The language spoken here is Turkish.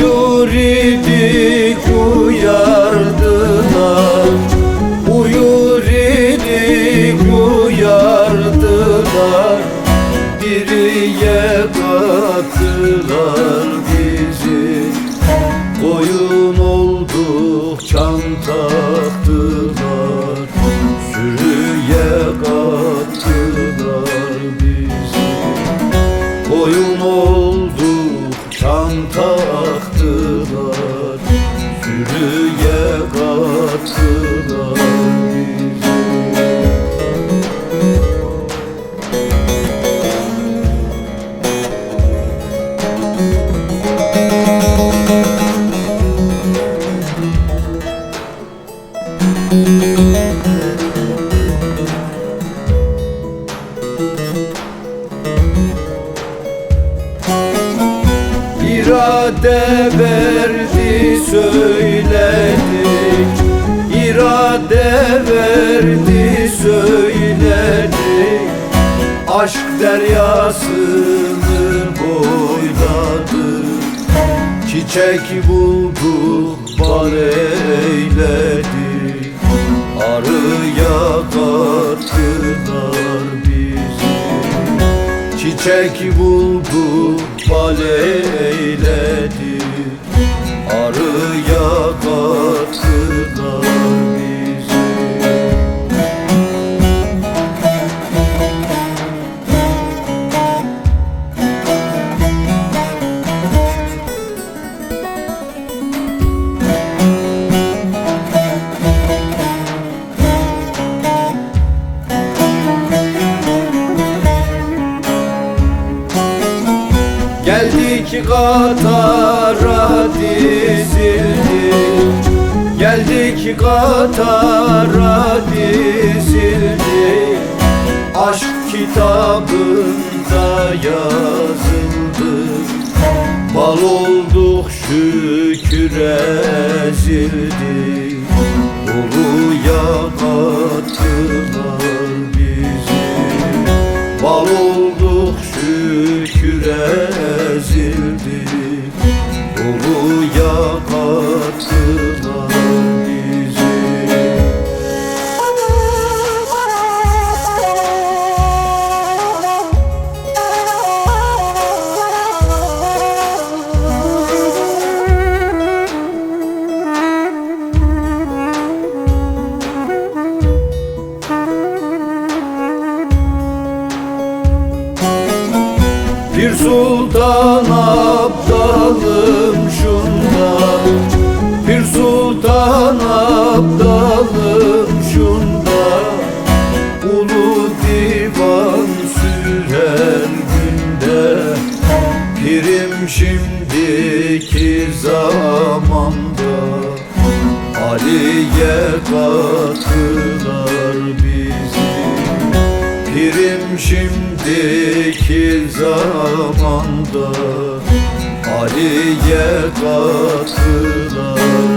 Yuri circle İrade verdi söyledik. İrade verdi söyledik. Aşk deryasını boyladık Çiçek bulduk bal Çiçek bulduk bal eyledik Arıya kattılar Geldik Katar'a dizildik Geldik Katar'a dizildik Aşk kitabında yazıldık Bal olduk şükür ezildik ezildik Uluya kattılar Bir sultan abdalım şunda Bir sultan abdalım şunda Ulu divan sürer günde. Pirim şimdiki zamanda. Ali'ye kattılar bizi Pirim şimdiki zamanda Ali'ye kattılar